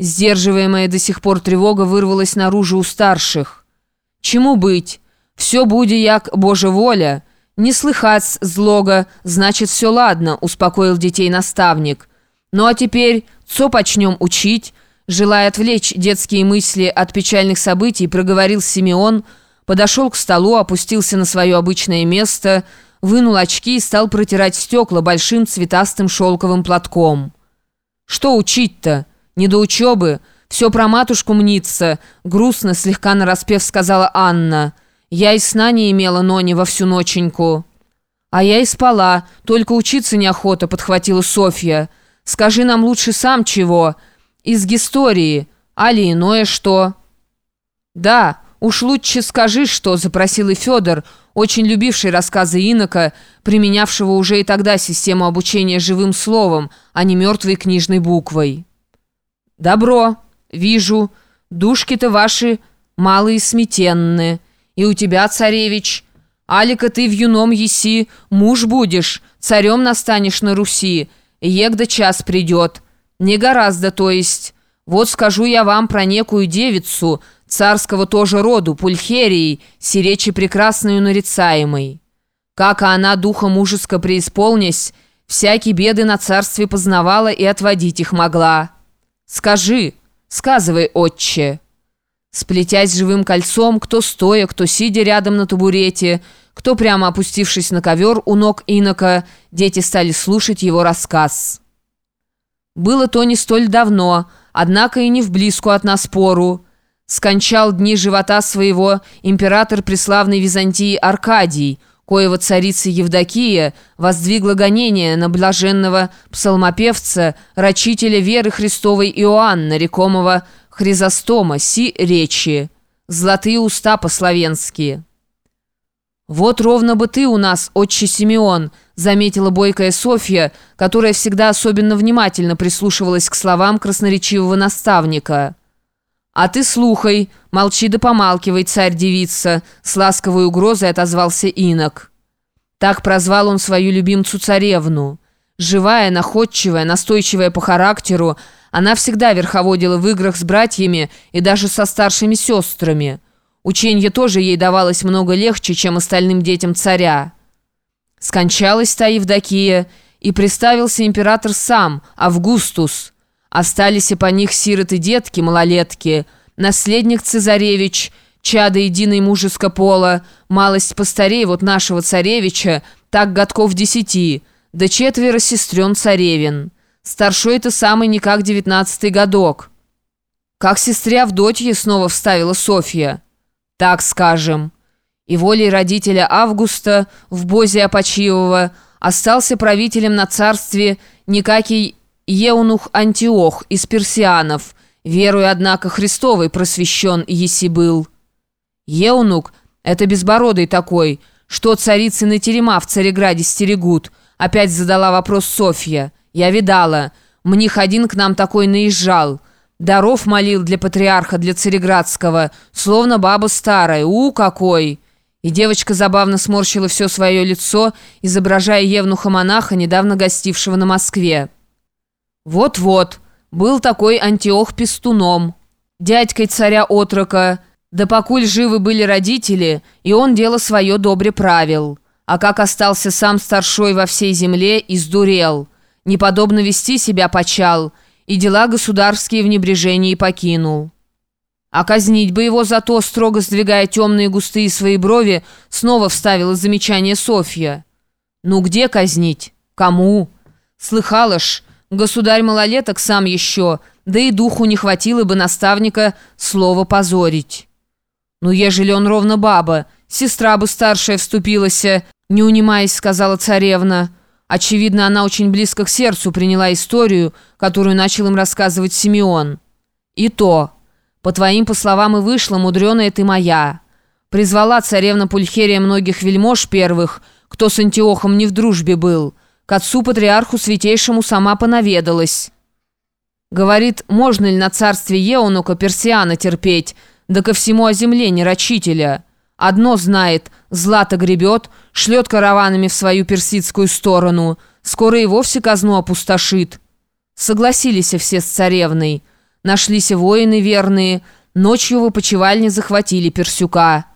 Сдерживаемая до сих пор тревога вырвалась наружу у старших. «Чему быть? Все буди як Божа воля. Не слыхать злога, значит, все ладно», — успокоил детей наставник. «Ну а теперь, что почнем учить?» Желая отвлечь детские мысли от печальных событий, проговорил Симеон, подошел к столу, опустился на свое обычное место, вынул очки и стал протирать стекла большим цветастым шелковым платком. «Что учить-то? Не до учебы. Все про матушку мнится», — грустно, слегка нараспев сказала Анна. «Я и сна не имела, Нони, во всю ноченьку». «А я и спала, только учиться неохота», — подхватила Софья. «Скажи нам лучше сам чего». «Из истории. Али иное что?» «Да, уж лучше скажи, что», — запросил и Федор, очень любивший рассказы инока, применявшего уже и тогда систему обучения живым словом, а не мертвой книжной буквой. «Добро. Вижу. Душки-то ваши малые сметенные. И у тебя, царевич, Алика ты в юном еси, муж будешь, царем настанешь на Руси, егда час придет». «Не гораздо, то есть. Вот скажу я вам про некую девицу, царского тоже роду, Пульхерии, сиречи прекрасную нарицаемой. Как она духом мужеско преисполнясь, всякие беды на царстве познавала и отводить их могла. Скажи, сказывай, отче». Сплетясь живым кольцом, кто стоя, кто сидя рядом на табурете, кто прямо опустившись на ковер у ног инока, дети стали слушать его рассказ. Было то не столь давно, однако и не в от нас пору. Скончал дни живота своего император преславной Византии Аркадий, коего царица Евдокия воздвигла гонение на блаженного псалмопевца, рачителя веры Христовой Иоанна, рекомого Хризостома, си речи, золотые уста по-словенски. «Вот ровно бы ты у нас, отче Симеон», заметила бойкая Софья, которая всегда особенно внимательно прислушивалась к словам красноречивого наставника. «А ты слухай, молчи да помалкивай, царь-девица», с ласковой угрозой отозвался инок. Так прозвал он свою любимцу царевну. Живая, находчивая, настойчивая по характеру, она всегда верховодила в играх с братьями и даже со старшими сестрами – Ученье тоже ей давалось много легче, чем остальным детям царя. Скончалась та Евдокия, и приставился император сам, Августус. Остались и по них сироты-детки, малолетки, наследник цезаревич, чадо единой мужеско пола, малость постарей вот нашего царевича, так годков десяти, да четверо сестрен царевин. Старшой это самый никак девятнадцатый годок. Как сестре Авдотье снова вставила Софья так скажем. И волей родителя Августа в Бозе Апачиева остался правителем на царстве никакий Еунух Антиох из персианов, веруя, однако, Христовой просвещен еси был. Еунук — это безбородый такой, что царицы на терема в Цареграде стерегут, опять задала вопрос Софья. Я видала, мних один к нам такой наезжал — Даров молил для патриарха, для Цареградского, словно баба старая. У, какой!» И девочка забавно сморщила все свое лицо, изображая евнуха-монаха, недавно гостившего на Москве. «Вот-вот, был такой Антиох Пестуном, дядькой царя-отрока, да покуль живы были родители, и он дело свое добре правил. А как остался сам старшой во всей земле, издурел, неподобно вести себя почал» и дела государские в небрежении покинул. А казнить бы его за то, строго сдвигая темные густые свои брови, снова вставила замечание Софья. «Ну где казнить? Кому?» «Слыхала ж, государь малолеток сам еще, да и духу не хватило бы наставника слово позорить». «Ну, ежели он ровно баба, сестра бы старшая вступилась, не унимаясь, сказала царевна». Очевидно, она очень близко к сердцу приняла историю, которую начал им рассказывать Симеон. «И то, по твоим по словам и вышла, мудреная ты моя. Призвала царевна Пульхерия многих вельмож первых, кто с Антиохом не в дружбе был. К отцу-патриарху святейшему сама понаведалась. Говорит, можно ли на царстве Еонука Персиана терпеть, да ко всему о земле нерочителя». Одно знает, злато гребет, шлет караванами в свою персидскую сторону, скоро и вовсе казну опустошит. Согласились все с царевной. Нашлись воины верные, ночью в опочивальне захватили Персюка».